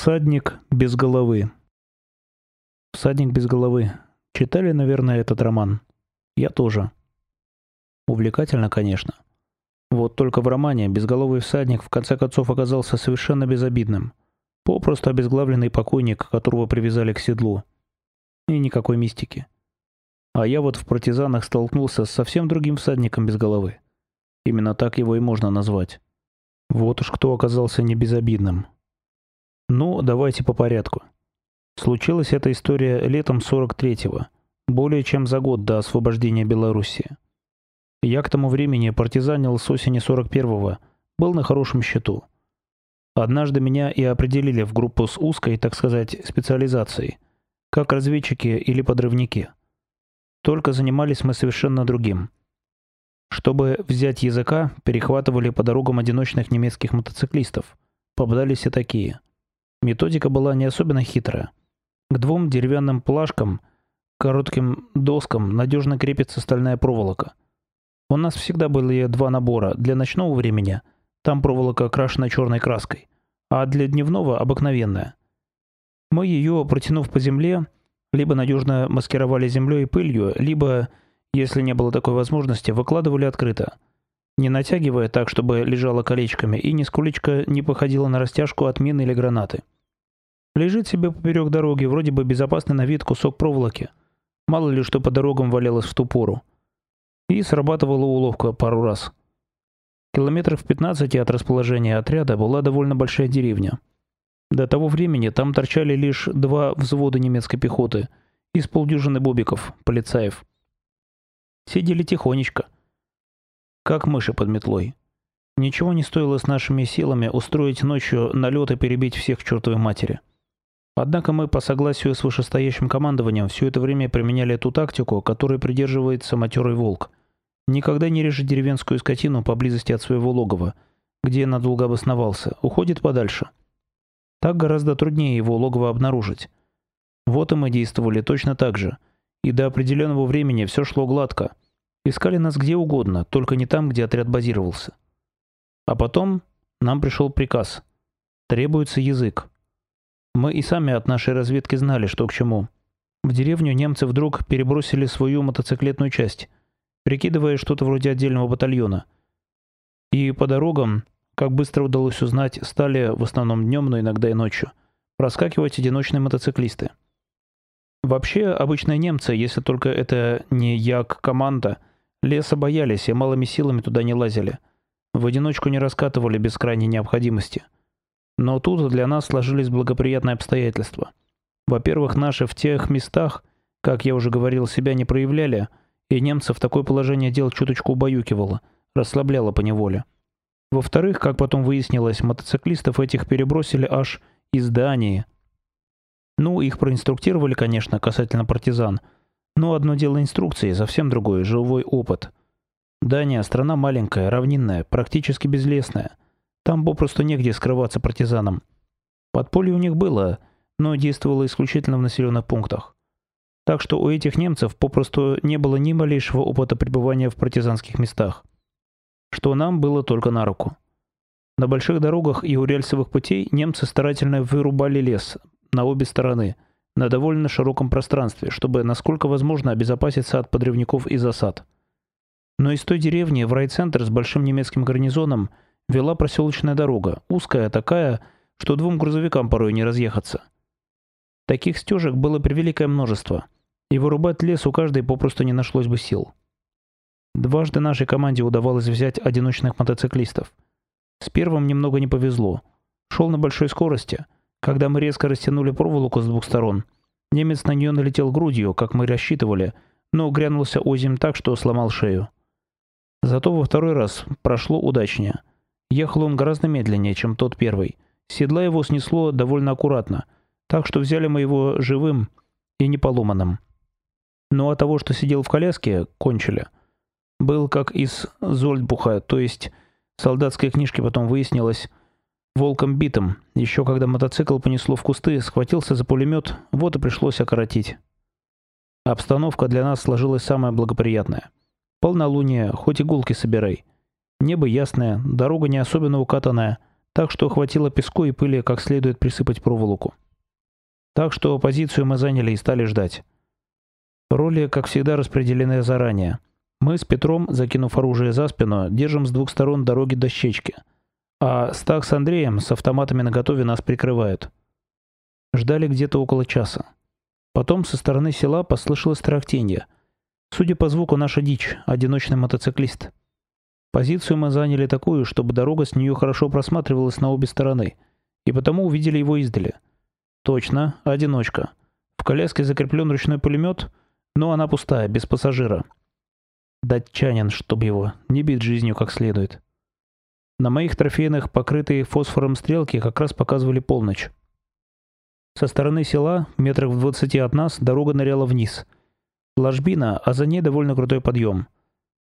Всадник без головы. Всадник без головы. Читали, наверное, этот роман? Я тоже. Увлекательно, конечно. Вот только в романе безголовый всадник в конце концов оказался совершенно безобидным. Попросту обезглавленный покойник, которого привязали к седлу. И никакой мистики. А я вот в партизанах столкнулся с совсем другим всадником без головы. Именно так его и можно назвать. Вот уж кто оказался не безобидным. Ну, давайте по порядку. Случилась эта история летом 43-го, более чем за год до освобождения Белоруссии. Я к тому времени партизанил с осени 41-го, был на хорошем счету. Однажды меня и определили в группу с узкой, так сказать, специализацией, как разведчики или подрывники. Только занимались мы совершенно другим. Чтобы взять языка, перехватывали по дорогам одиночных немецких мотоциклистов. Попадались и такие. Методика была не особенно хитрая. К двум деревянным плашкам, коротким доскам надежно крепится стальная проволока. У нас всегда были два набора. Для ночного времени там проволока окрашена черной краской, а для дневного обыкновенная. Мы ее, протянув по земле, либо надежно маскировали землей и пылью, либо, если не было такой возможности, выкладывали открыто, не натягивая так, чтобы лежало колечками, и ни скулечко не походило на растяжку от мины или гранаты. Лежит себе поперек дороги, вроде бы безопасный на вид кусок проволоки. Мало ли что по дорогам валялось в ту пору. И срабатывала уловка пару раз. Километров 15 от расположения отряда была довольно большая деревня. До того времени там торчали лишь два взвода немецкой пехоты из полдюжины бобиков, полицаев. Сидели тихонечко, как мыши под метлой. Ничего не стоило с нашими силами устроить ночью налет и перебить всех чертовой матери. Однако мы по согласию с вышестоящим командованием все это время применяли ту тактику, которой придерживается матерый волк. Никогда не режет деревенскую скотину поблизости от своего логова, где надолго обосновался, уходит подальше. Так гораздо труднее его логово обнаружить. Вот и мы действовали точно так же. И до определенного времени все шло гладко. Искали нас где угодно, только не там, где отряд базировался. А потом нам пришел приказ. Требуется язык. Мы и сами от нашей разведки знали, что к чему. В деревню немцы вдруг перебросили свою мотоциклетную часть, прикидывая что-то вроде отдельного батальона. И по дорогам как быстро удалось узнать, стали в основном днем, но иногда и ночью проскакивать одиночные мотоциклисты. Вообще, обычные немцы, если только это не як-команда, леса боялись и малыми силами туда не лазили. В одиночку не раскатывали без крайней необходимости. Но тут для нас сложились благоприятные обстоятельства. Во-первых, наши в тех местах, как я уже говорил, себя не проявляли, и немцев такое положение дел чуточку убаюкивало, расслабляло по неволе. Во-вторых, как потом выяснилось, мотоциклистов этих перебросили аж из Дании. Ну, их проинструктировали, конечно, касательно партизан. Но одно дело инструкции, совсем другое – живой опыт. Дания – страна маленькая, равнинная, практически безлесная. Там попросту негде скрываться партизанам. Подполье у них было, но действовало исключительно в населенных пунктах. Так что у этих немцев попросту не было ни малейшего опыта пребывания в партизанских местах что нам было только на руку. На больших дорогах и у рельсовых путей немцы старательно вырубали лес на обе стороны, на довольно широком пространстве, чтобы насколько возможно обезопаситься от подрывников и засад. Но из той деревни в райцентр с большим немецким гарнизоном вела проселочная дорога, узкая такая, что двум грузовикам порой не разъехаться. Таких стежек было превеликое множество, и вырубать лес у каждой попросту не нашлось бы сил. Дважды нашей команде удавалось взять одиночных мотоциклистов. С первым немного не повезло. Шел на большой скорости. Когда мы резко растянули проволоку с двух сторон, немец на нее налетел грудью, как мы рассчитывали, но грянулся озим так, что сломал шею. Зато во второй раз прошло удачнее. Ехал он гораздо медленнее, чем тот первый. Седла его снесло довольно аккуратно, так что взяли мы его живым и не поломанным. Но от того, что сидел в коляске, кончили – был как из Зольдбуха, то есть солдатской книжке потом выяснилось, волком битым. Еще когда мотоцикл понесло в кусты, схватился за пулемет, вот и пришлось окоротить. Обстановка для нас сложилась самая благоприятная. Полнолуние, хоть иголки собирай. Небо ясное, дорога не особенно укатанная, так что хватило песку и пыли как следует присыпать проволоку. Так что позицию мы заняли и стали ждать. Роли, как всегда, распределены заранее. Мы с Петром, закинув оружие за спину, держим с двух сторон дороги дощечки, а Стах с Андреем с автоматами наготове нас прикрывают. Ждали где-то около часа. Потом со стороны села послышалось трактенье. Судя по звуку, наша дичь, одиночный мотоциклист. Позицию мы заняли такую, чтобы дорога с нее хорошо просматривалась на обе стороны, и потому увидели его издали. Точно, одиночка. В коляске закреплен ручной пулемет, но она пустая, без пассажира. Датчанин, чтоб его, не бит жизнью как следует. На моих трофейных, покрытые фосфором стрелки, как раз показывали полночь. Со стороны села, метрах в двадцати от нас, дорога ныряла вниз. Ложбина, а за ней довольно крутой подъем.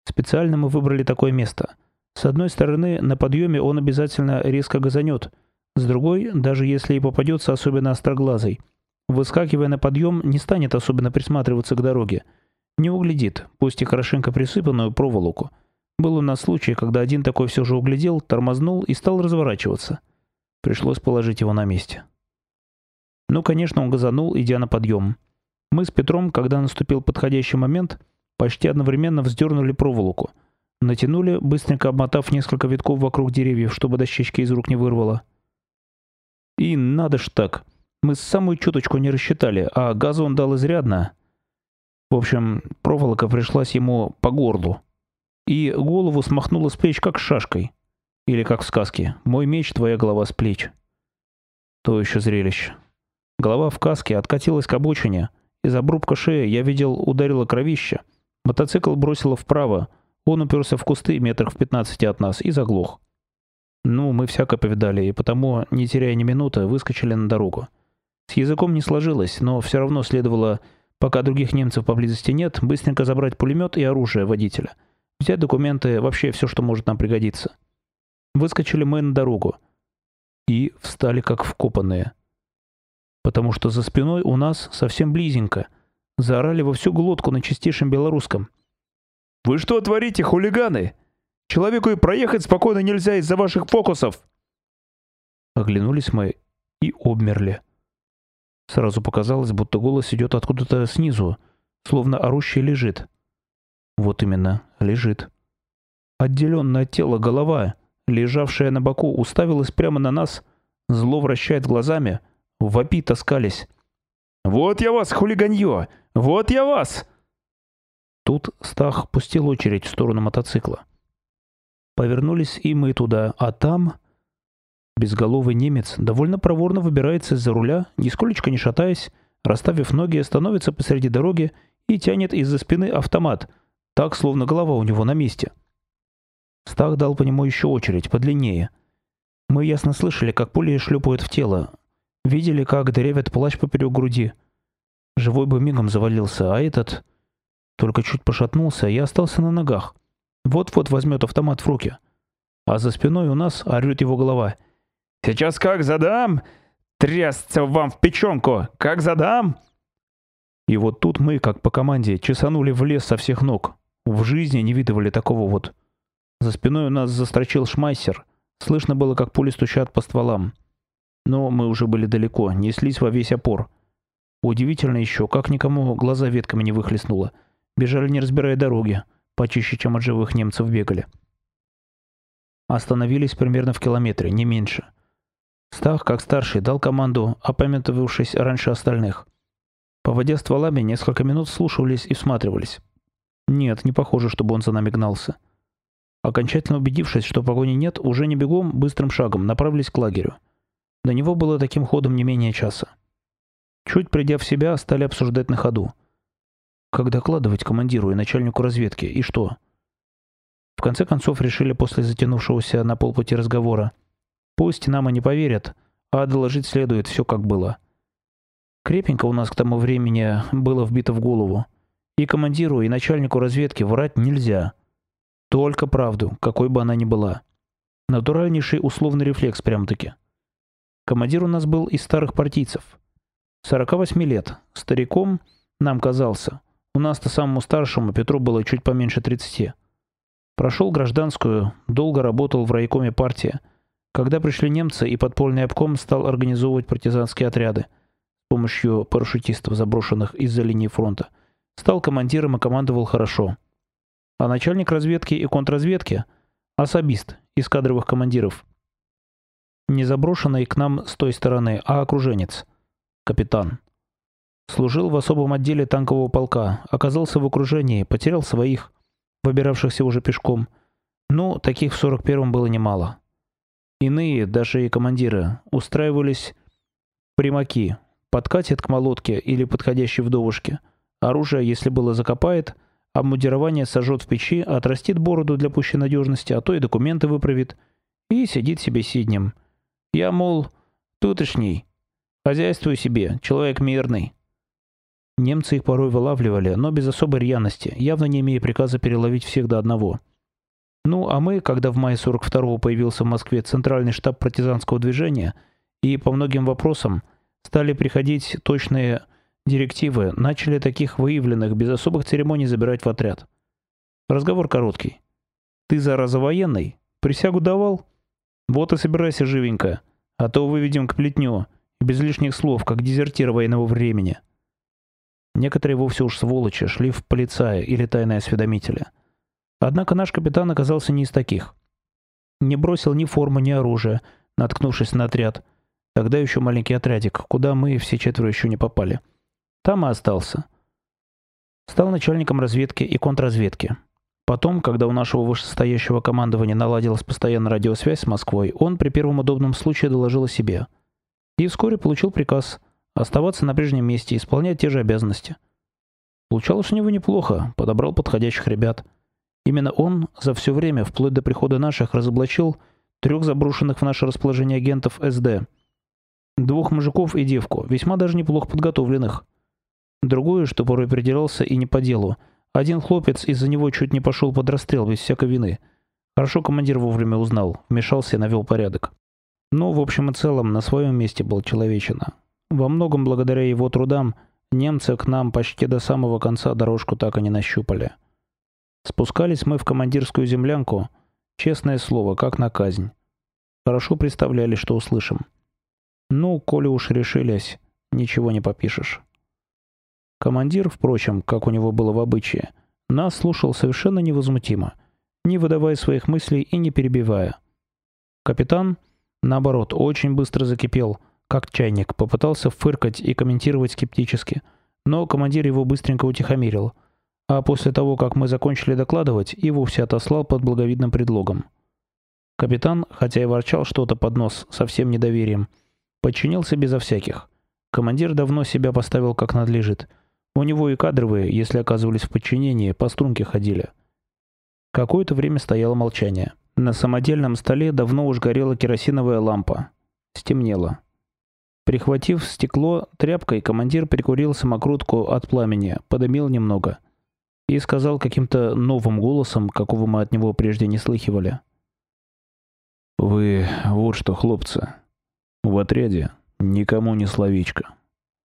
Специально мы выбрали такое место. С одной стороны, на подъеме он обязательно резко газанет. С другой, даже если и попадется особенно остроглазый, выскакивая на подъем, не станет особенно присматриваться к дороге. Не углядит, пусть и хорошенько присыпанную проволоку. Был у нас случай, когда один такой все же углядел, тормознул и стал разворачиваться. Пришлось положить его на месте. Ну, конечно, он газанул, идя на подъем. Мы с Петром, когда наступил подходящий момент, почти одновременно вздернули проволоку. Натянули, быстренько обмотав несколько витков вокруг деревьев, чтобы дощечки из рук не вырвало. И надо ж так. Мы самую чуточку не рассчитали, а газу он дал изрядно. В общем, проволока пришлась ему по горлу. И голову смахнула с плеч как шашкой. Или как в сказке «Мой меч, твоя голова с плеч». То еще зрелище. Голова в каске откатилась к обочине. Из обрубка шеи я видел ударило кровище. Мотоцикл бросило вправо. Он уперся в кусты метрах в пятнадцати от нас и заглох. Ну, мы всяко повидали, и потому, не теряя ни минуты, выскочили на дорогу. С языком не сложилось, но все равно следовало, пока других немцев поблизости нет, быстренько забрать пулемет и оружие водителя. Взять документы, вообще все, что может нам пригодиться. Выскочили мы на дорогу. И встали как вкопанные потому что за спиной у нас совсем близенько. Заорали во всю глотку на чистейшем белорусском. «Вы что творите, хулиганы? Человеку и проехать спокойно нельзя из-за ваших фокусов!» Оглянулись мы и обмерли. Сразу показалось, будто голос идет откуда-то снизу, словно орущий лежит. Вот именно, лежит. Отделенное от тела голова, лежавшая на боку, уставилась прямо на нас, зло вращает глазами — Вопи таскались. «Вот я вас, хулиганье! Вот я вас!» Тут Стах пустил очередь в сторону мотоцикла. Повернулись и мы туда, а там... Безголовый немец довольно проворно выбирается из-за руля, нисколечко не шатаясь, расставив ноги, становится посреди дороги и тянет из-за спины автомат, так, словно голова у него на месте. Стах дал по нему еще очередь, подлиннее. Мы ясно слышали, как пули шлепают в тело, Видели, как дырявит плащ поперек груди. Живой бы мигом завалился, а этот только чуть пошатнулся и остался на ногах. Вот-вот возьмет автомат в руки. А за спиной у нас орёт его голова. «Сейчас как задам? Трясться вам в печенку! Как задам?» И вот тут мы, как по команде, чесанули в лес со всех ног. В жизни не видывали такого вот. За спиной у нас застрочил шмайсер. Слышно было, как пули стучат по стволам. Но мы уже были далеко, неслись во весь опор. Удивительно еще, как никому глаза ветками не выхлестнуло. Бежали, не разбирая дороги, почище, чем от живых немцев бегали. Остановились примерно в километре, не меньше. Стах, как старший, дал команду, опамятовавшись раньше остальных. Поводя стволами, несколько минут слушались и всматривались. Нет, не похоже, чтобы он за нами гнался. Окончательно убедившись, что погони нет, уже не бегом, быстрым шагом направились к лагерю. До него было таким ходом не менее часа. Чуть придя в себя, стали обсуждать на ходу. Как докладывать командиру и начальнику разведки, и что? В конце концов решили после затянувшегося на полпути разговора. Пусть нам и не поверят, а доложить следует все как было. Крепенько у нас к тому времени было вбито в голову. И командиру, и начальнику разведки врать нельзя. Только правду, какой бы она ни была. Натуральнейший условный рефлекс прям-таки. Командир у нас был из старых партийцев. 48 лет. Стариком нам казался. У нас-то самому старшему Петру было чуть поменьше 30. Прошел гражданскую, долго работал в райкоме партии. Когда пришли немцы и подпольный обком стал организовывать партизанские отряды с помощью парашютистов, заброшенных из-за линии фронта, стал командиром и командовал хорошо. А начальник разведки и контрразведки – особист из кадровых командиров. Не заброшенный к нам с той стороны, а окруженец – капитан. Служил в особом отделе танкового полка, оказался в окружении, потерял своих, выбиравшихся уже пешком. Ну, таких в 41-м было немало. Иные, даже и командиры, устраивались примаки, подкатят к молотке или подходящей вдовушке. Оружие, если было, закопает, обмундирование сожжет в печи, отрастит бороду для пущей надежности, а то и документы выправит. И сидит себе сиднем. Я, мол, тутошний, хозяйствую себе, человек мирный. Немцы их порой вылавливали, но без особой рьяности, явно не имея приказа переловить всех до одного. Ну, а мы, когда в мае 42-го появился в Москве Центральный штаб партизанского движения, и по многим вопросам стали приходить точные директивы, начали таких выявленных без особых церемоний забирать в отряд. Разговор короткий. «Ты, зараза, военный? Присягу давал? Вот и собирайся живенько, а то выведем к плетню, без лишних слов, как дезертир военного времени». Некоторые вовсе уж сволочи шли в полицая или тайные осведомители. Однако наш капитан оказался не из таких. Не бросил ни форму, ни оружия, наткнувшись на отряд. Тогда еще маленький отрядик, куда мы все четверо еще не попали. Там и остался. Стал начальником разведки и контрразведки. Потом, когда у нашего вышестоящего командования наладилась постоянная радиосвязь с Москвой, он при первом удобном случае доложил о себе. И вскоре получил приказ оставаться на прежнем месте и исполнять те же обязанности. Получалось у него неплохо, подобрал подходящих ребят – Именно он за все время, вплоть до прихода наших, разоблачил трех заброшенных в наше расположение агентов СД. Двух мужиков и девку, весьма даже неплохо подготовленных. Другое, что порой придирался и не по делу. Один хлопец из-за него чуть не пошел под расстрел без всякой вины. Хорошо командир вовремя узнал, вмешался и навел порядок. Но, в общем и целом, на своем месте был человечина. Во многом благодаря его трудам немцы к нам почти до самого конца дорожку так и не нащупали. Спускались мы в командирскую землянку, честное слово, как на казнь. Хорошо представляли, что услышим. Ну, коли уж решились, ничего не попишешь. Командир, впрочем, как у него было в обычае, нас слушал совершенно невозмутимо, не выдавая своих мыслей и не перебивая. Капитан, наоборот, очень быстро закипел, как чайник, попытался фыркать и комментировать скептически, но командир его быстренько утихомирил – а после того, как мы закончили докладывать, и вовсе отослал под благовидным предлогом. Капитан, хотя и ворчал что-то под нос совсем недоверием, подчинился безо всяких. Командир давно себя поставил как надлежит. У него и кадровые, если оказывались в подчинении, по струнке ходили. Какое-то время стояло молчание. На самодельном столе давно уж горела керосиновая лампа. Стемнело. Прихватив стекло тряпкой, командир прикурил самокрутку от пламени, подымил немного – и сказал каким-то новым голосом, какого мы от него прежде не слыхивали. «Вы вот что, хлопцы, в отряде никому не словечко.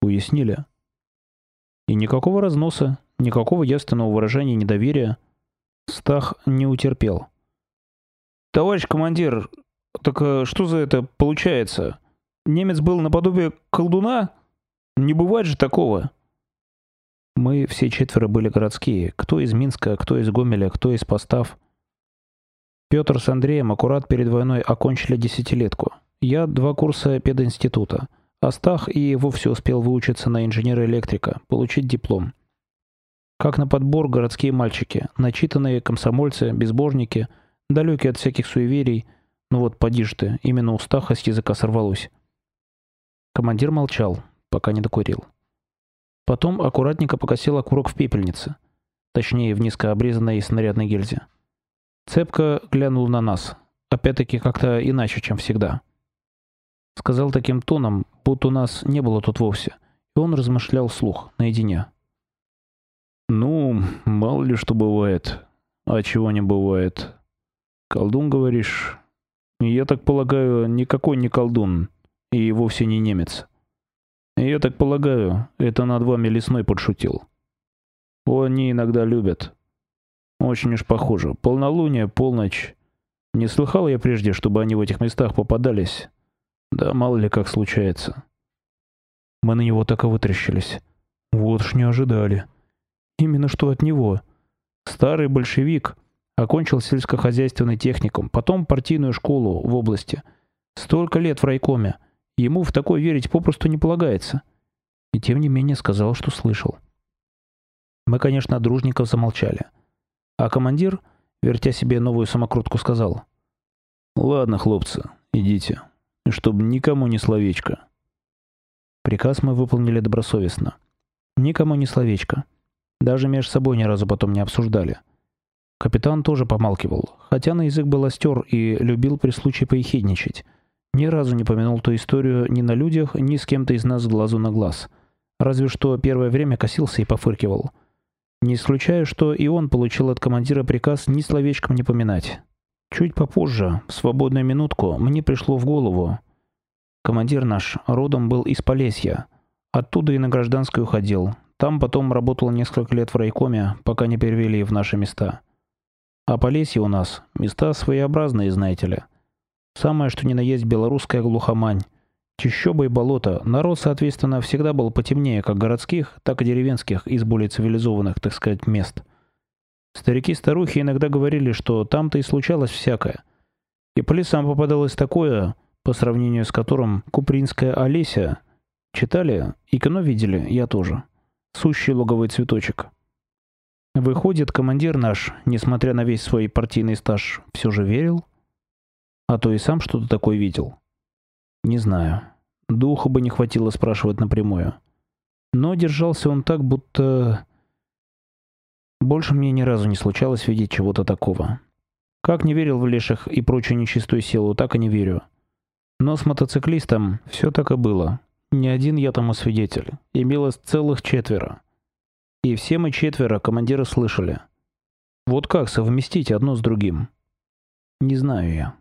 Уяснили?» И никакого разноса, никакого явственного выражения недоверия Стах не утерпел. «Товарищ командир, так э, что за это получается? Немец был наподобие колдуна? Не бывает же такого!» Мы все четверо были городские. Кто из Минска, кто из Гомеля, кто из Постав. Петр с Андреем аккурат перед войной окончили десятилетку. Я два курса пединститута. Астах и вовсе успел выучиться на инженера-электрика, получить диплом. Как на подбор городские мальчики, начитанные комсомольцы, безбожники, далекие от всяких суеверий. Ну вот поди ж ты, именно у Стаха с языка сорвалось. Командир молчал, пока не докурил. Потом аккуратненько покосил окурок в пепельнице. Точнее, в низко обрезанной снарядной гильзе. Цепка глянул на нас. Опять-таки как-то иначе, чем всегда. Сказал таким тоном, будто нас не было тут вовсе. И он размышлял вслух, наедине. «Ну, мало ли что бывает. А чего не бывает. Колдун, говоришь? Я так полагаю, никакой не колдун. И вовсе не немец. Я так полагаю, это над вами лесной подшутил. Они иногда любят. Очень уж похоже. Полнолуние, полночь. Не слыхал я прежде, чтобы они в этих местах попадались. Да мало ли как случается. Мы на него так и вытрящились. Вот ж не ожидали. Именно что от него. Старый большевик окончил сельскохозяйственный техникум, потом партийную школу в области. Столько лет в райкоме. Ему в такое верить попросту не полагается. И тем не менее сказал, что слышал. Мы, конечно, от дружников замолчали. А командир, вертя себе новую самокрутку, сказал. «Ладно, хлопцы, идите. И чтобы никому ни словечко». Приказ мы выполнили добросовестно. Никому ни словечко. Даже между собой ни разу потом не обсуждали. Капитан тоже помалкивал, хотя на язык был остер и любил при случае поехидничать. Ни разу не помянул ту историю ни на людях, ни с кем-то из нас глазу на глаз. Разве что первое время косился и пофыркивал. Не исключаю, что и он получил от командира приказ ни словечком не поминать. Чуть попозже, в свободную минутку, мне пришло в голову. Командир наш родом был из Полесья. Оттуда и на гражданскую ходил. Там потом работал несколько лет в райкоме, пока не перевели в наши места. А Полесье у нас места своеобразные, знаете ли. Самое что ни на есть белорусская глухомань. Чищоба и болото. Народ, соответственно, всегда был потемнее как городских, так и деревенских из более цивилизованных, так сказать, мест. Старики-старухи иногда говорили, что там-то и случалось всякое. И по лесам попадалось такое, по сравнению с которым Купринская Олеся читали и кино видели, я тоже. Сущий луговой цветочек. Выходит, командир наш, несмотря на весь свой партийный стаж, все же верил? А то и сам что-то такое видел. Не знаю. Духа бы не хватило спрашивать напрямую. Но держался он так, будто... Больше мне ни разу не случалось видеть чего-то такого. Как не верил в леших и прочую нечистую силу, так и не верю. Но с мотоциклистом все так и было. Не один я тому свидетель. Имелось целых четверо. И все мы четверо командира слышали. Вот как совместить одно с другим? Не знаю я.